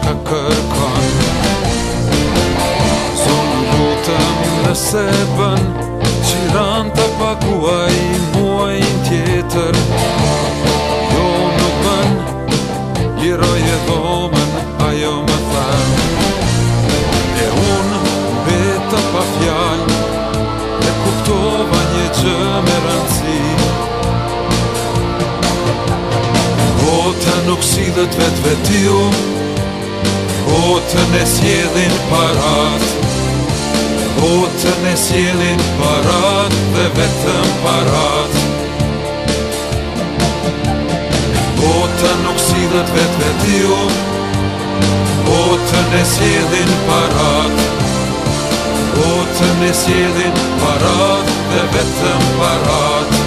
qka kërkon Zonë butëm dhe se bën Qiran të paguaj muajnë tjetër Jo nuk bën, liroj e dhomen ajo më than E unë betë pa fjallë E kuptova një që me rëndësi Votën nuk si dhe të vetë vetë ju Botën e sjedhin parat Botën e sjedhin parat Dhe vetëm parat Botën nuk sidhët vetë vetë ju Botën e sjedhin parat Botën e sjedhin parat Dhe vetëm parat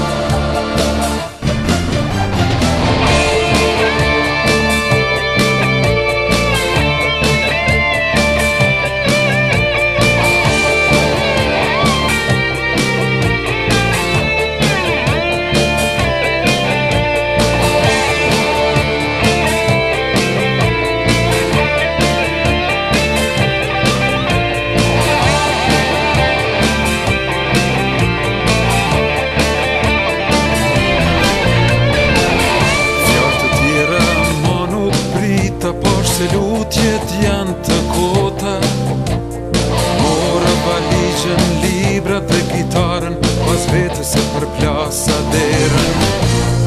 Ligjen, libra dhe gitarën Pas vete se për plasa derën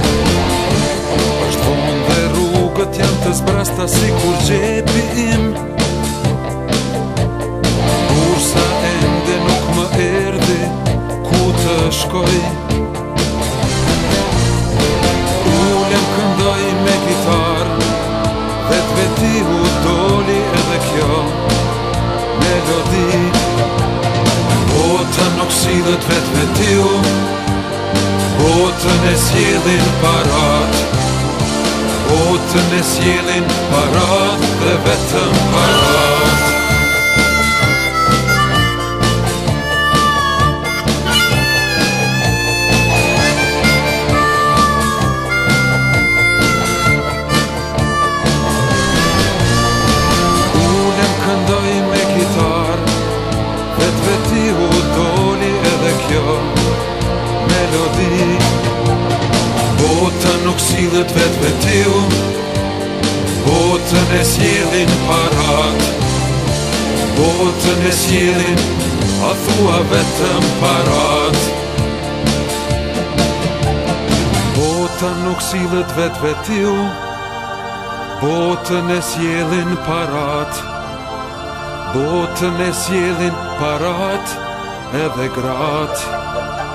Ashtë vonë dhe rrugët janë të zbrasta Si kur gjepi im Kur sa ende nuk më erdi Ku të shkoj Më të vetë me të ju Po të nësjelin parat Po të nësjelin parat Dhe vetëm parat melodi Bota nuk silët vetë me tiju Botën e sjelin parat Botën e sjelin A thua vetëm parat Bota nuk silët vetë me tiju Botën e sjelin parat Botën e sjelin parat Edhe gratë